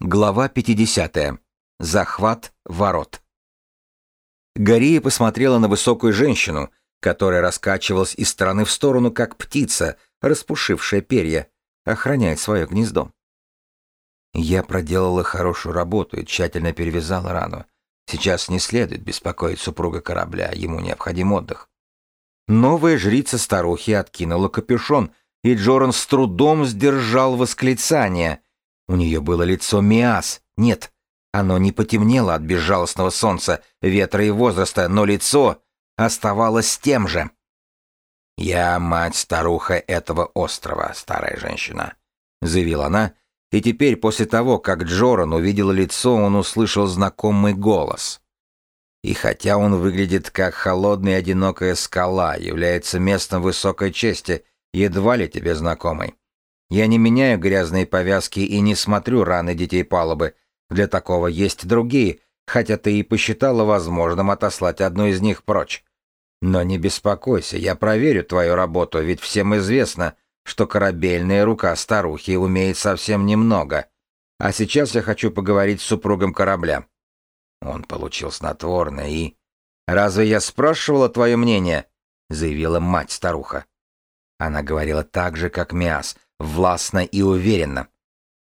Глава 50. Захват ворот. Гария посмотрела на высокую женщину, которая раскачивалась из стороны в сторону, как птица, распушившая перья, охраняет свое гнездо. Я проделала хорошую работу и тщательно перевязала рану. Сейчас не следует беспокоить супруга корабля, ему необходим отдых. Новая жрица старухи откинула капюшон, и Джоран с трудом сдержал восклицание — у нее было лицо Миас. Нет, оно не потемнело от безжалостного солнца, ветра и возраста, но лицо оставалось тем же. «Я мать-старуха этого острова, старая женщина», — заявила она, и теперь, после того, как Джоран увидел лицо, он услышал знакомый голос. И хотя он выглядит как холодная одинокая скала, является местом высокой чести, едва ли тебе знакомый. Я не меняю грязные повязки и не смотрю раны детей палубы. Для такого есть другие, хотя ты и посчитала возможным отослать одну из них прочь. Но не беспокойся, я проверю твою работу, ведь всем известно, что корабельная рука старухи умеет совсем немного. А сейчас я хочу поговорить с супругом корабля. Он получил снотворное и... «Разве я спрашивала твое мнение?» — заявила мать-старуха. Она говорила так же, как Миас, властно и уверенно.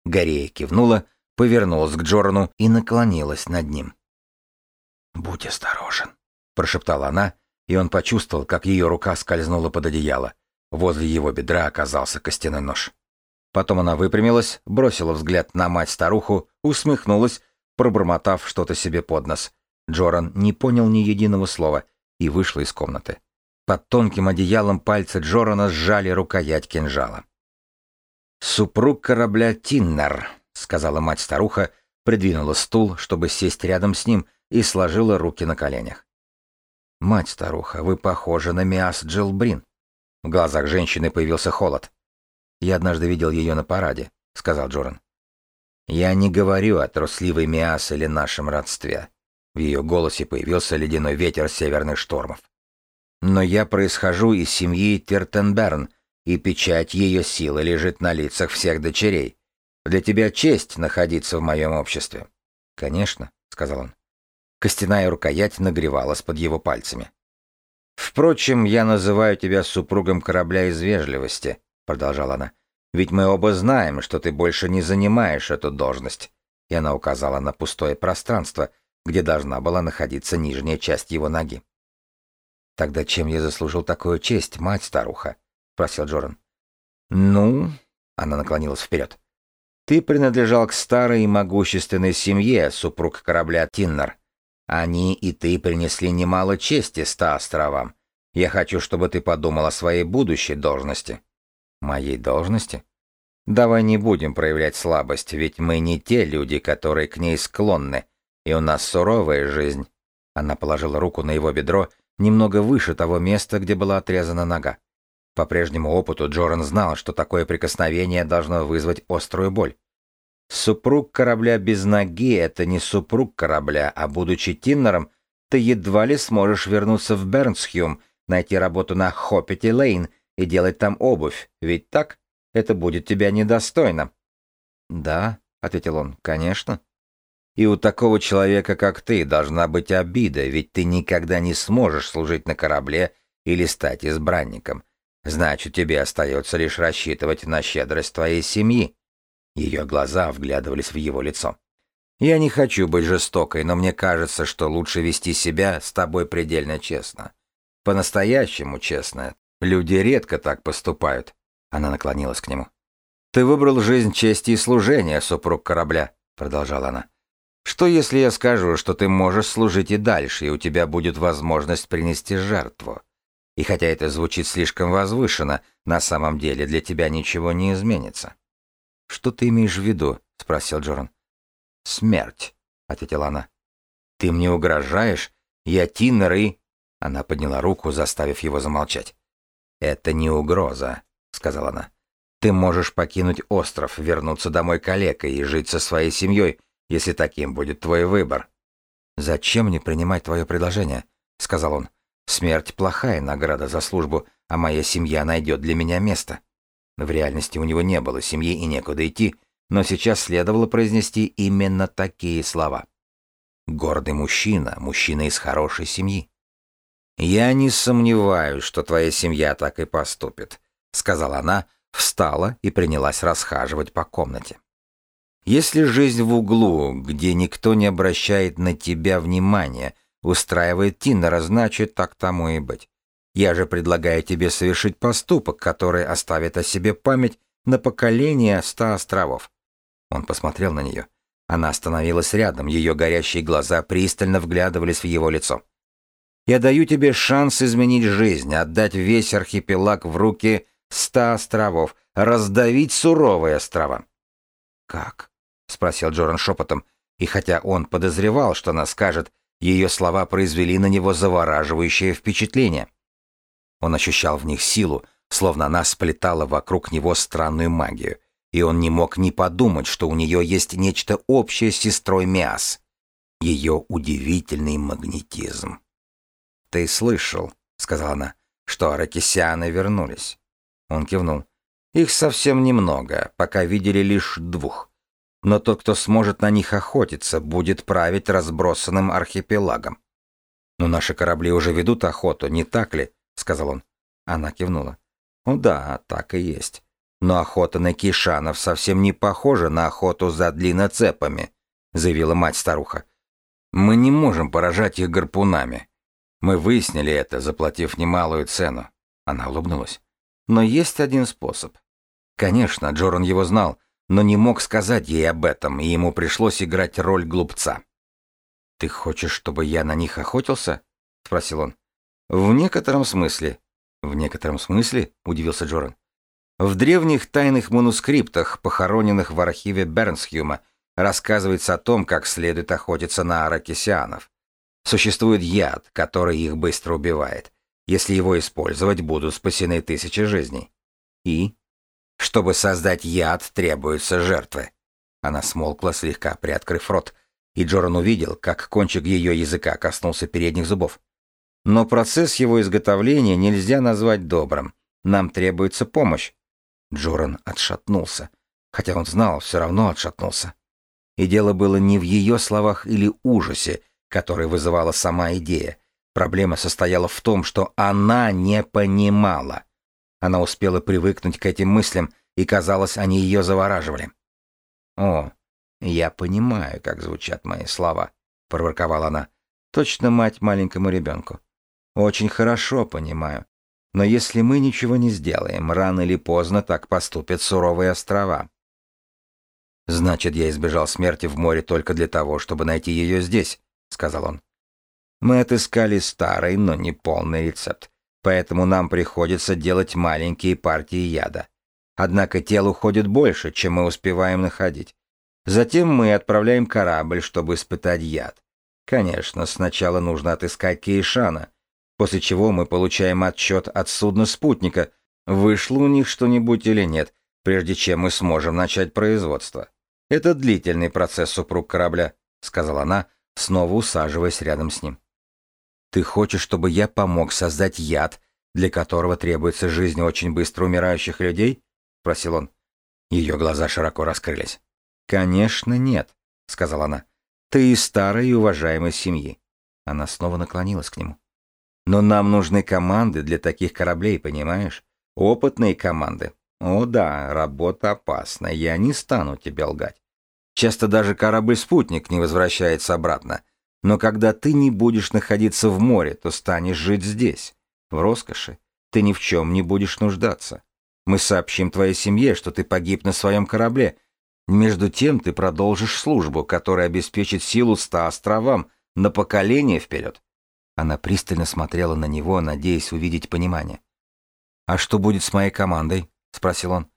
Горея кивнула, повернулась к Джорану и наклонилась над ним. «Будь осторожен», — прошептала она, и он почувствовал, как ее рука скользнула под одеяло. Возле его бедра оказался костяной нож. Потом она выпрямилась, бросила взгляд на мать-старуху, усмехнулась, пробормотав что-то себе под нос. Джоран не понял ни единого слова и вышла из комнаты. Под тонким одеялом пальцы Джорана сжали рукоять кинжала. «Супруг корабля Тиннер», — сказала мать-старуха, придвинула стул, чтобы сесть рядом с ним, и сложила руки на коленях. «Мать-старуха, вы похожи на Миас Джилбрин». В глазах женщины появился холод. «Я однажды видел ее на параде», — сказал Джоран. «Я не говорю о трусливой Миас или нашем родстве». В ее голосе появился ледяной ветер северных штормов. «Но я происхожу из семьи Тертенберн, и печать ее силы лежит на лицах всех дочерей. Для тебя честь находиться в моем обществе. Конечно, сказал он. Костяная рукоять нагревалась под его пальцами. Впрочем, я называю тебя супругом корабля из вежливости, продолжала она. Ведь мы оба знаем, что ты больше не занимаешь эту должность. И она указала на пустое пространство, где должна была находиться нижняя часть его ноги. Тогда чем я заслужил такую честь, мать-старуха? спросил Джоран. «Ну...» — она наклонилась вперед. «Ты принадлежал к старой и могущественной семье, супруг корабля Тиннер. Они и ты принесли немало чести ста островам. Я хочу, чтобы ты подумал о своей будущей должности». «Моей должности?» «Давай не будем проявлять слабость, ведь мы не те люди, которые к ней склонны, и у нас суровая жизнь». Она положила руку на его бедро немного выше того места, где была отрезана нога. По прежнему опыту Джоран знал, что такое прикосновение должно вызвать острую боль. Супруг корабля без ноги — это не супруг корабля, а будучи Тиннером, ты едва ли сможешь вернуться в Бернсхюм, найти работу на Хоппете Лейн и делать там обувь, ведь так? Это будет тебя недостойно. Да, — ответил он, — конечно. И у такого человека, как ты, должна быть обида, ведь ты никогда не сможешь служить на корабле или стать избранником. Значит, тебе остается лишь рассчитывать на щедрость твоей семьи. Ее глаза вглядывались в его лицо. Я не хочу быть жестокой, но мне кажется, что лучше вести себя с тобой предельно честно. По-настоящему честно. Люди редко так поступают. Она наклонилась к нему. Ты выбрал жизнь чести и служения, супруг корабля, продолжала она. Что если я скажу, что ты можешь служить и дальше, и у тебя будет возможность принести жертву? И хотя это звучит слишком возвышенно, на самом деле для тебя ничего не изменится. «Что ты имеешь в виду?» — спросил Джоран. «Смерть», — ответила она. «Ты мне угрожаешь? Я Тиннер и...» Она подняла руку, заставив его замолчать. «Это не угроза», — сказала она. «Ты можешь покинуть остров, вернуться домой калекой и жить со своей семьей, если таким будет твой выбор». «Зачем мне принимать твое предложение?» — сказал он. Смерть — плохая награда за службу, а моя семья найдет для меня место. В реальности у него не было семьи и некуда идти, но сейчас следовало произнести именно такие слова. Гордый мужчина, мужчина из хорошей семьи. «Я не сомневаюсь, что твоя семья так и поступит», — сказала она, встала и принялась расхаживать по комнате. «Если жизнь в углу, где никто не обращает на тебя внимания, устраивает Тиннера, значит, так тому и быть. Я же предлагаю тебе совершить поступок, который оставит о себе память на поколение ста островов». Он посмотрел на нее. Она остановилась рядом, ее горящие глаза пристально вглядывались в его лицо. «Я даю тебе шанс изменить жизнь, отдать весь архипелаг в руки ста островов, раздавить суровые острова». «Как?» — спросил Джоран шепотом, и хотя он подозревал, что она скажет, ее слова произвели на него завораживающее впечатление. Он ощущал в них силу, словно она сплетала вокруг него странную магию, и он не мог не подумать, что у нее есть нечто общее с сестрой Миас. Ее удивительный магнетизм. «Ты слышал», — сказала она, — «что аракисианы вернулись». Он кивнул. «Их совсем немного, пока видели лишь двух. Но тот, кто сможет на них охотиться, будет править разбросанным архипелагом». «Но наши корабли уже ведут охоту, не так ли?» — сказал он. Она кивнула. «Ну да, так и есть. Но охота на кишанов совсем не похожа на охоту за длинноцепами», — заявила мать-старуха. «Мы не можем поражать их гарпунами. Мы выяснили это, заплатив немалую цену». Она улыбнулась. «Но есть один способ. Конечно, Джоран его знал, но не мог сказать ей об этом, и ему пришлось играть роль глупца. «Ты хочешь, чтобы я на них охотился?» — спросил он. «В некотором смысле». «В некотором смысле?» — удивился Джоран. В древних тайных манускриптах, похороненных в архиве Бернсхюма, рассказывается о том, как следует охотиться на аракисианов. Существует яд, который их быстро убивает. Если его использовать, будут спасены тысячи жизней. И? Чтобы создать яд, требуются жертвы. Она смолкла, слегка приоткрыв рот, и Джоран увидел, как кончик ее языка коснулся передних зубов. Но процесс его изготовления нельзя назвать добрым. Нам требуется помощь. Джоран отшатнулся, хотя он знал, все равно отшатнулся. И дело было не в ее словах или ужасе, который вызывала сама идея. Проблема состояла в том, что она не понимала. Она успела привыкнуть к этим мыслям, и, казалось, они ее завораживали. «О, я понимаю, как звучат мои слова», — проворковала она. «Точно мать маленькому ребенку. Очень хорошо понимаю. Но если мы ничего не сделаем, рано или поздно так поступят суровые острова. Значит, я избежал смерти в море только для того, чтобы найти ее здесь, сказал он. Мы отыскали старый, но не полный рецепт, поэтому нам приходится делать маленькие партии яда. Однако тел уходит больше, чем мы успеваем находить. Затем мы отправляем корабль, чтобы испытать яд. Конечно, сначала нужно отыскать Кейшана, после чего мы получаем отчет от судна-спутника, вышло у них что-нибудь или нет, прежде чем мы сможем начать производство. Это длительный процесс супруг корабля, сказала она, снова усаживаясь рядом с ним. Ты хочешь, чтобы я помог создать яд, для которого требуется жизнь очень быстро умирающих людей? спросил он. Ее глаза широко раскрылись. Конечно, нет, сказала она. Ты из старой и уважаемой семьи. Она снова наклонилась к нему. Но нам нужны команды для таких кораблей, понимаешь? Опытные команды. О да, работа опасна, я не стану тебе лгать. Часто даже корабль-спутник не возвращается обратно. Но когда ты не будешь находиться в море, то станешь жить здесь, в роскоши. Ты ни в чем не будешь нуждаться. Мы сообщим твоей семье, что ты погиб на своем корабле. Между тем ты продолжишь службу, которая обеспечит силу ста островам на поколение вперед. Она пристально смотрела на него, надеясь увидеть понимание. «А что будет с моей командой?» — спросил он.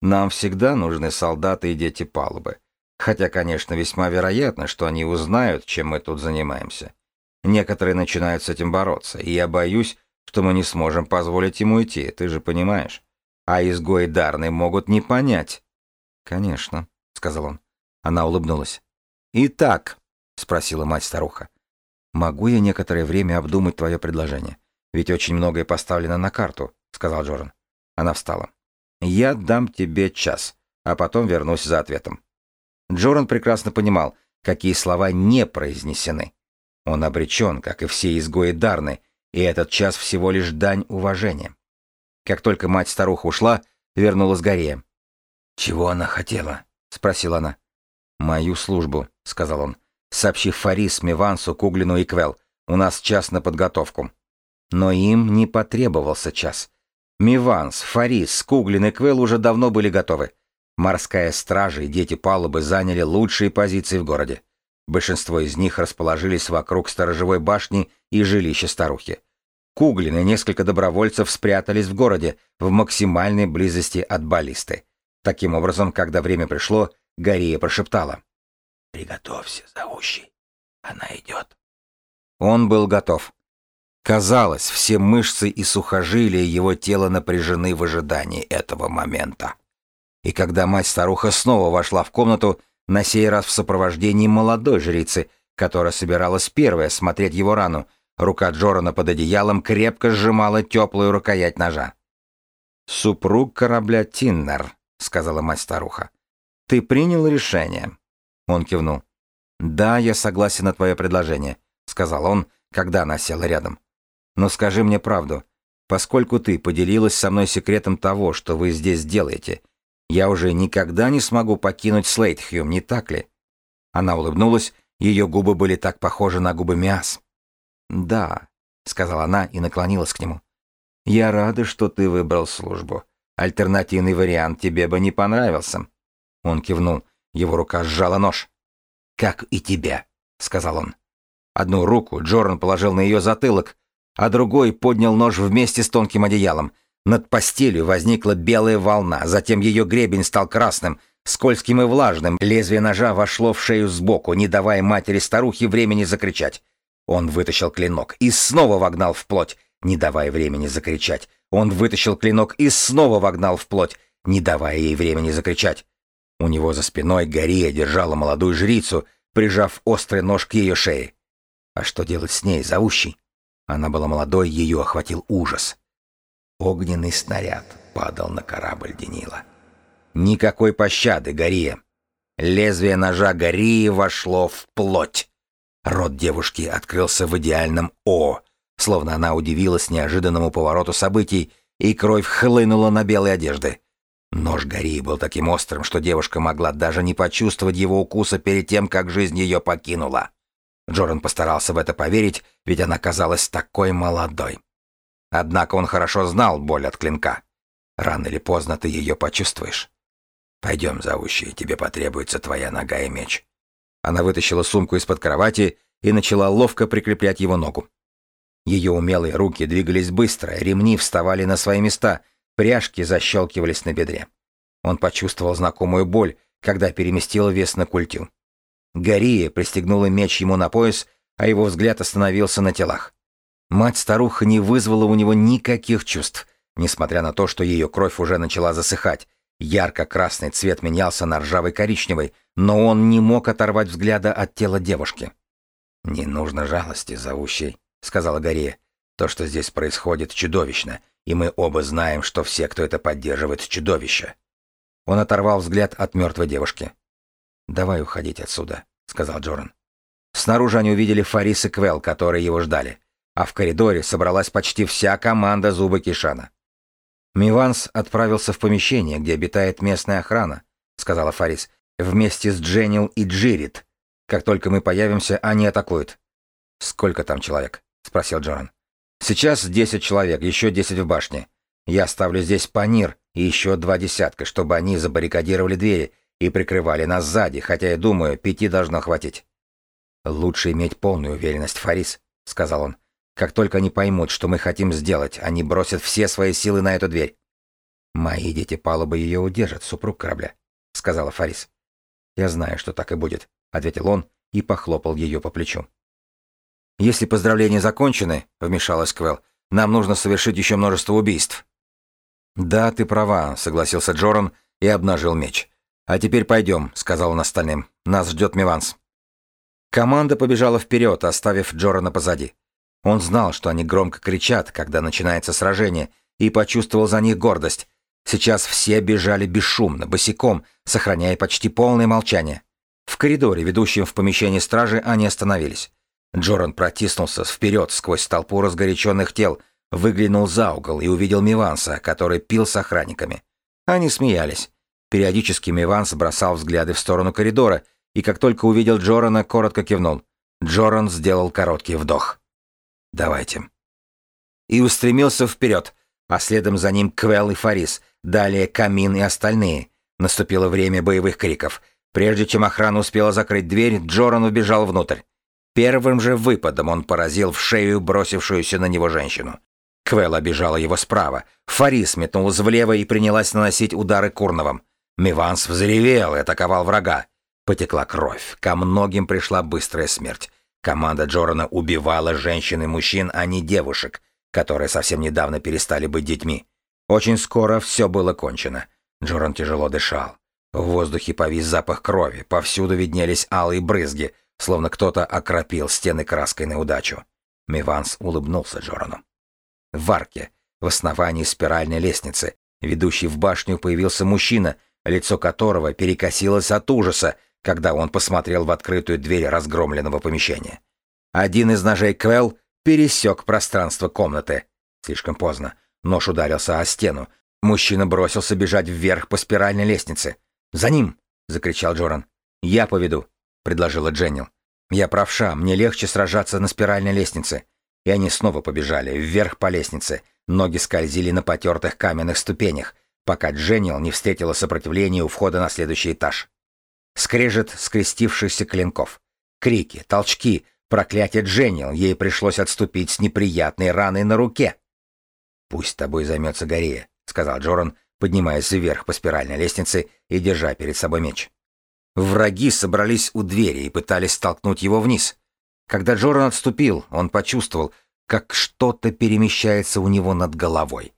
«Нам всегда нужны солдаты и дети палубы. Хотя, конечно, весьма вероятно, что они узнают, чем мы тут занимаемся. Некоторые начинают с этим бороться, и я боюсь, что мы не сможем позволить ему уйти, ты же понимаешь. А изгои Дарны могут не понять». «Конечно», — сказал он. Она улыбнулась. «Итак», — спросила мать-старуха, «Могу я некоторое время обдумать твое предложение? Ведь очень многое поставлено на карту», — сказал Джоран. Она встала. «Я дам тебе час. а потом вернусь за ответом. Джоран прекрасно понимал, какие слова не произнесены. Он обречен, как и все изгои Дарны, и этот час всего лишь дань уважения. Как только мать-старуха ушла, вернулась Горея. «Чего она хотела?» — спросила она. «Мою службу», — сказал он, сообщив Фарис, Мивансу, Куглину и Квел. «У нас час на подготовку». Но им не потребовался час. Миванс, Фарис, Куглин и Квел уже давно были готовы. Морская стража и дети палубы заняли лучшие позиции в городе. Большинство из них расположились вокруг сторожевой башни и жилища старухи. Куглин и несколько добровольцев спрятались в городе в максимальной близости от баллисты. Таким образом, когда время пришло, Гария прошептала. «Приготовься, зовущий. Она идет». Он был готов. Казалось, все мышцы и сухожилия его тела напряжены в ожидании этого момента. И когда мать-старуха снова вошла в комнату, на сей раз в сопровождении молодой жрицы, которая собиралась первая смотреть его рану, рука Джорана под одеялом крепко сжимала теплую рукоять ножа. «Супруг корабля Тиннер», — сказала мать-старуха. «Ты принял решение?» Он кивнул. «Да, я согласен на твое предложение», — сказал он, когда она села рядом. «Но скажи мне правду. Поскольку ты поделилась со мной секретом того, что вы здесь делаете, я уже никогда не смогу покинуть Слейтхьюм, не так ли?» Она улыбнулась, ее губы были так похожи на губы Миас. «Да», — сказала она и наклонилась к нему. «Я рада, что ты выбрал службу. Альтернативный вариант тебе бы не понравился». Он кивнул. Его рука сжала нож. «Как и тебя», — сказал он. Одну руку Джоран положил на ее затылок, а другой поднял нож вместе с тонким одеялом. Над постелью возникла белая волна, затем ее гребень стал красным, скользким и влажным. Лезвие ножа вошло в шею сбоку, не давая матери-старухи времени закричать. Он вытащил клинок и снова вогнал в плоть, не давая времени закричать. Он вытащил клинок и снова вогнал в плоть, не давая ей времени закричать. У него за спиной Гория держала молодую жрицу, прижав острый нож к ее шее. А что делать с ней, зовущей? Она была молодой, ее охватил ужас. Огненный снаряд падал на корабль Денила. Никакой пощады, Гория. Лезвие ножа Гории вошло в плоть. Рот девушки открылся в идеальном «О», словно она удивилась неожиданному повороту событий, и кровь хлынула на белые одежды. Нож Гори был таким острым, что девушка могла даже не почувствовать его укуса перед тем, как жизнь ее покинула. Джоран постарался в это поверить, ведь она казалась такой молодой. Однако он хорошо знал боль от клинка. Рано или поздно ты ее почувствуешь. «Пойдем, зовущий, тебе потребуется твоя нога и меч». Она вытащила сумку из-под кровати и начала ловко прикреплять его ногу. Ее умелые руки двигались быстро, ремни вставали на свои места, Пряжки защелкивались на бедре. Он почувствовал знакомую боль, когда переместил вес на культю. Гория пристегнула меч ему на пояс, а его взгляд остановился на телах. Мать-старуха не вызвала у него никаких чувств, несмотря на то, что ее кровь уже начала засыхать. Ярко-красный цвет менялся на ржавый коричневый, но он не мог оторвать взгляда от тела девушки. «Не нужно жалости, зовущей», — сказала Гория. «То, что здесь происходит, чудовищно, и мы оба знаем, что все, кто это поддерживает, чудовище. Он оторвал взгляд от мертвой девушки. «Давай уходить отсюда», — сказал Джоран. Снаружи они увидели Фарис и Квел, которые его ждали, а в коридоре собралась почти вся команда Зуба Кишана. «Миванс отправился в помещение, где обитает местная охрана», — сказала Фарис, «вместе с Дженнил и Джирит. Как только мы появимся, они атакуют». «Сколько там человек?» — спросил Джоран. Сейчас 10 человек, еще 10 в башне. Я ставлю здесь панир и еще два десятка, чтобы они забаррикадировали двери и прикрывали нас сзади, хотя я думаю, пяти должно хватить. Лучше иметь полную уверенность, Фарис, сказал он. Как только они поймут, что мы хотим сделать, они бросят все свои силы на эту дверь. Мои дети палубы ее удержат, супруг корабля, сказала Фарис. Я знаю, что так и будет, ответил он и похлопал ее по плечу. «Если поздравления закончены», — вмешалась Квел, — «нам нужно совершить еще множество убийств». «Да, ты права», — согласился Джоран и обнажил меч. «А теперь пойдем», — сказал он остальным. «Нас ждет Миванс». Команда побежала вперед, оставив Джорана позади. Он знал, что они громко кричат, когда начинается сражение, и почувствовал за них гордость. Сейчас все бежали бесшумно, босиком, сохраняя почти полное молчание. В коридоре, ведущем в помещение стражи, они остановились. Джоран протиснулся вперед сквозь толпу разгоряченных тел, выглянул за угол и увидел Миванса, который пил с охранниками. Они смеялись. Периодически Миванс бросал взгляды в сторону коридора, и как только увидел Джорана, коротко кивнул. Джоран сделал короткий вдох. «Давайте». И устремился вперед, а следом за ним Квел и Фарис, далее Камин и остальные. Наступило время боевых криков. Прежде чем охрана успела закрыть дверь, Джоран убежал внутрь. Первым же выпадом он поразил в шею бросившуюся на него женщину. Квел обижала его справа. Фарис метнулась влево и принялась наносить удары Курновым. Миванс взревел и атаковал врага. Потекла кровь. Ко многим пришла быстрая смерть. Команда Джорана убивала женщин и мужчин, а не девушек, которые совсем недавно перестали быть детьми. Очень скоро все было кончено. Джоран тяжело дышал. В воздухе повис запах крови, повсюду виднелись алые брызги, словно кто-то окропил стены краской на удачу. Миванс улыбнулся Джорану. В арке, в основании спиральной лестницы, ведущей в башню, появился мужчина, лицо которого перекосилось от ужаса, когда он посмотрел в открытую дверь разгромленного помещения. Один из ножей Квел пересек пространство комнаты. Слишком поздно. Нож ударился о стену. Мужчина бросился бежать вверх по спиральной лестнице. «За ним!» — закричал Джоран. «Я поведу», — предложила Дженнил. «Я правша, мне легче сражаться на спиральной лестнице». И они снова побежали, вверх по лестнице. Ноги скользили на потертых каменных ступенях, пока Дженнил не встретила сопротивление у входа на следующий этаж. Скрежет скрестившихся клинков. Крики, толчки, проклятие Дженнил, ей пришлось отступить с неприятной раной на руке. «Пусть тобой займется Горея», — сказал Джоран, поднимаясь вверх по спиральной лестнице и держа перед собой меч. Враги собрались у двери и пытались столкнуть его вниз. Когда Джоран отступил, он почувствовал, как что-то перемещается у него над головой.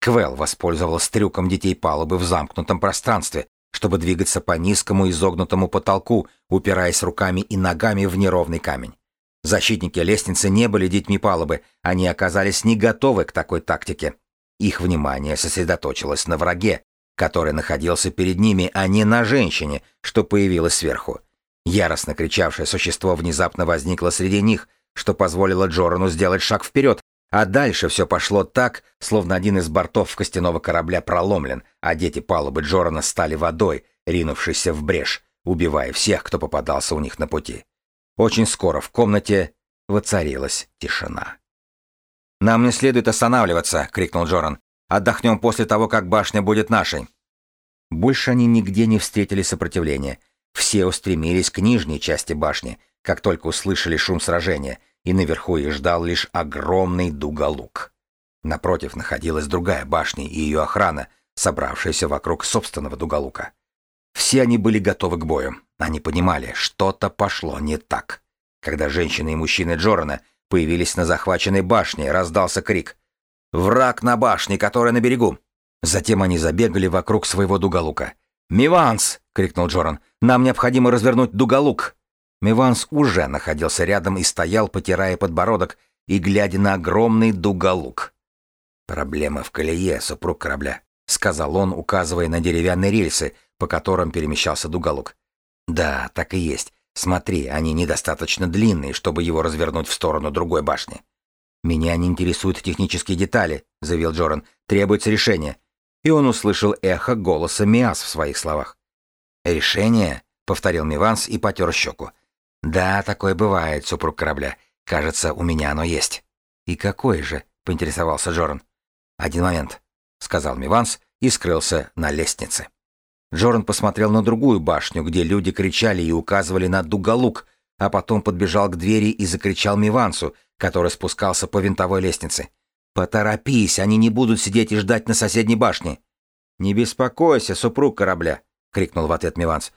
Квел воспользовался трюком детей палубы в замкнутом пространстве, чтобы двигаться по низкому изогнутому потолку, упираясь руками и ногами в неровный камень. Защитники лестницы не были детьми палубы, они оказались не готовы к такой тактике. Их внимание сосредоточилось на враге, который находился перед ними, а не на женщине, что появилась сверху. Яростно кричавшее существо внезапно возникло среди них, что позволило Джорану сделать шаг вперед, а дальше все пошло так, словно один из бортов костяного корабля проломлен, а дети палубы Джорана стали водой, ринувшейся в брешь, убивая всех, кто попадался у них на пути. Очень скоро в комнате воцарилась тишина. «Нам не следует останавливаться!» — крикнул Джоран. «Отдохнем после того, как башня будет нашей!» Больше они нигде не встретили сопротивления. Все устремились к нижней части башни, как только услышали шум сражения, и наверху их ждал лишь огромный дуголук. Напротив находилась другая башня и ее охрана, собравшаяся вокруг собственного дуголука. Все они были готовы к бою. Они понимали, что-то пошло не так. Когда женщины и мужчины Джорана появились на захваченной башне, раздался крик. «Враг на башне, которая на берегу!» Затем они забегали вокруг своего дуголука. «Миванс!» — крикнул Джоран. «Нам необходимо развернуть дуголук!» Миванс уже находился рядом и стоял, потирая подбородок и глядя на огромный дуголук. «Проблема в колее, супруг корабля», — сказал он, указывая на деревянные рельсы, по которым перемещался дуголук. «Да, так и есть. Смотри, они недостаточно длинные, чтобы его развернуть в сторону другой башни». «Меня не интересуют технические детали», — заявил Джоран. «Требуется решение». И он услышал эхо голоса Миас в своих словах. «Решение?» — повторил Миванс и потер щеку. «Да, такое бывает, супруг корабля. Кажется, у меня оно есть». «И какое же?» — поинтересовался Джоран. «Один момент», — сказал Миванс и скрылся на лестнице. Джоран посмотрел на другую башню, где люди кричали и указывали на дуголук, а потом подбежал к двери и закричал Мивансу, который спускался по винтовой лестнице. «Поторопись, они не будут сидеть и ждать на соседней башне». «Не беспокойся, супруг корабля», — крикнул в ответ Миванс.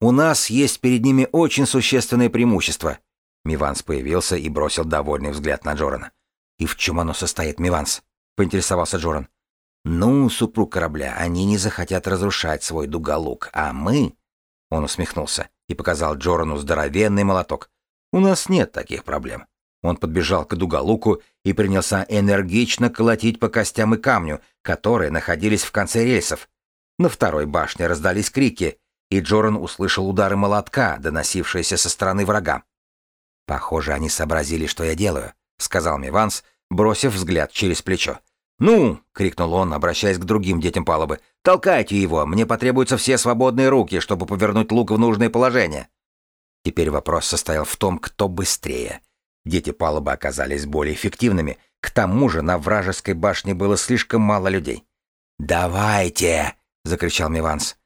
У нас есть перед ними очень существенное преимущество. Миванс появился и бросил довольный взгляд на Джорана. И в чем оно состоит, Миванс? поинтересовался Джоран. Ну, супруг корабля, они не захотят разрушать свой дуголук, а мы... Он усмехнулся и показал Джорану здоровенный молоток. У нас нет таких проблем. Он подбежал к дуголуку и принялся энергично колотить по костям и камню, которые находились в конце рельсов. На второй башне раздались крики, и Джоран услышал удары молотка, доносившиеся со стороны врага. «Похоже, они сообразили, что я делаю», — сказал Миванс, бросив взгляд через плечо. «Ну!» — крикнул он, обращаясь к другим детям палубы. «Толкайте его! Мне потребуются все свободные руки, чтобы повернуть лук в нужное положение!» Теперь вопрос состоял в том, кто быстрее. Дети палубы оказались более эффективными. К тому же на вражеской башне было слишком мало людей. «Давайте!» — закричал Миванс.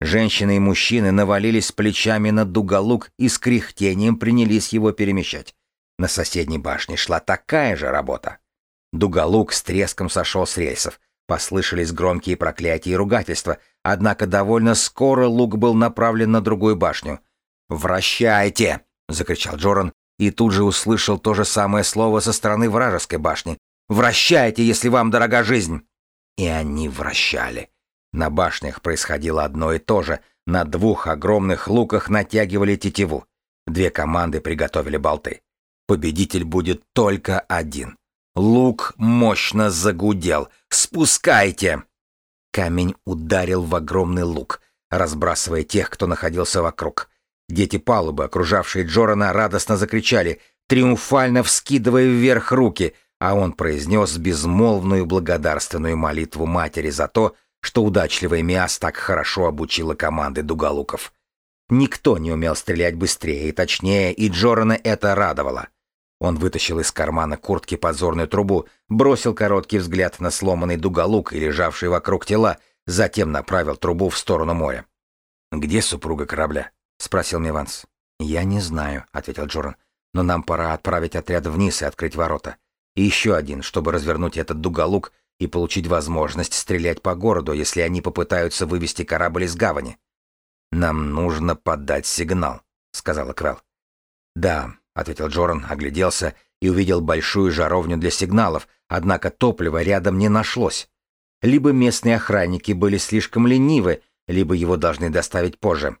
Женщины и мужчины навалились плечами на дуголук и с кряхтением принялись его перемещать. На соседней башне шла такая же работа. Дуголук с треском сошел с рельсов. Послышались громкие проклятия и ругательства, однако довольно скоро лук был направлен на другую башню. «Вращайте!» — закричал Джоран, и тут же услышал то же самое слово со стороны вражеской башни. «Вращайте, если вам дорога жизнь!» И они вращали. На башнях происходило одно и то же. На двух огромных луках натягивали тетиву. Две команды приготовили болты. Победитель будет только один. Лук мощно загудел. «Спускайте!» Камень ударил в огромный лук, разбрасывая тех, кто находился вокруг. Дети палубы, окружавшие Джорана, радостно закричали, триумфально вскидывая вверх руки, а он произнес безмолвную благодарственную молитву матери за то, что удачливая Миас так хорошо обучила команды дуголуков. Никто не умел стрелять быстрее и точнее, и Джорана это радовало. Он вытащил из кармана куртки подзорную трубу, бросил короткий взгляд на сломанный дуголук и лежавший вокруг тела, затем направил трубу в сторону моря. «Где супруга корабля?» — спросил Миванс. «Я не знаю», — ответил Джоран. «Но нам пора отправить отряд вниз и открыть ворота. И еще один, чтобы развернуть этот дуголук и получить возможность стрелять по городу, если они попытаются вывести корабль из гавани». «Нам нужно подать сигнал», — сказала Крал. «Да, — ответил Джоран, огляделся и увидел большую жаровню для сигналов, однако топлива рядом не нашлось. Либо местные охранники были слишком ленивы, либо его должны доставить позже.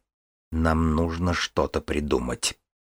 Нам нужно что-то придумать.